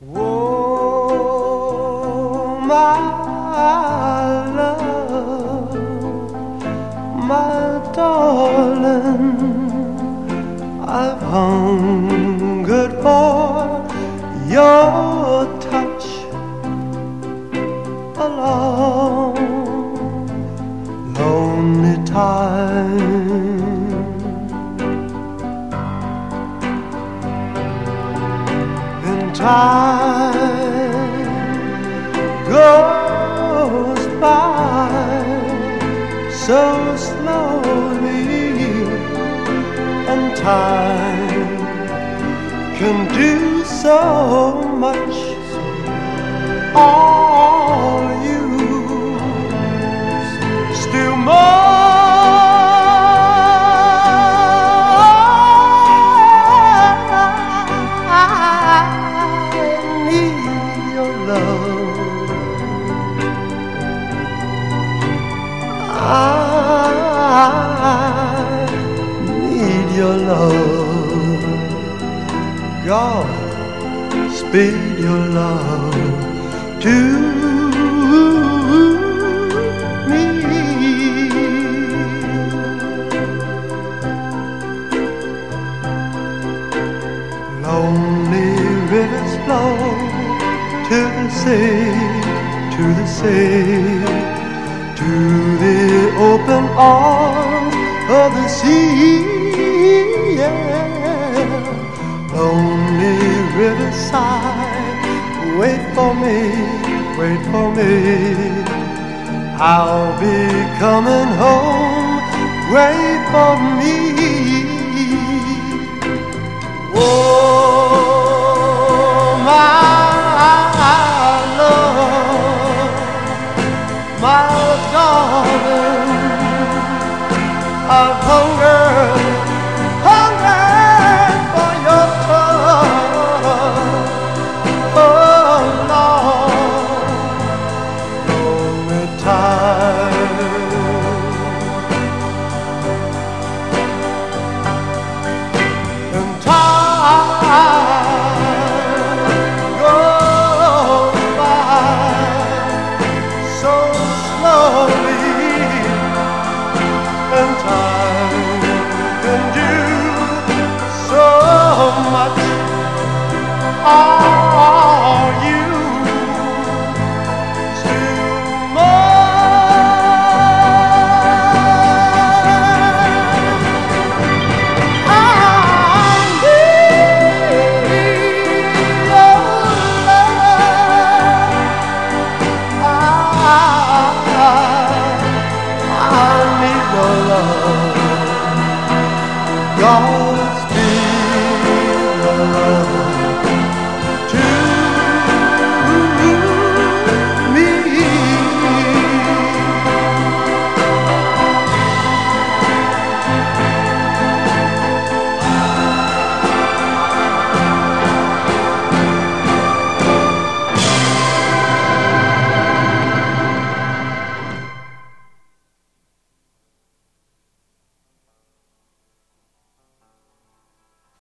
Oh, my love, my darling, I've hungered for your time goes by so slowly, and time can do so much. All I need your love. God, speed your love to me. Lonely rivers flow to the sea, to the sea, to open arms of the sea. Yeah. Lonely riverside, wait for me, wait for me. I'll be coming home, wait for me. Oh, my love, my darling, I've hungered, Oh.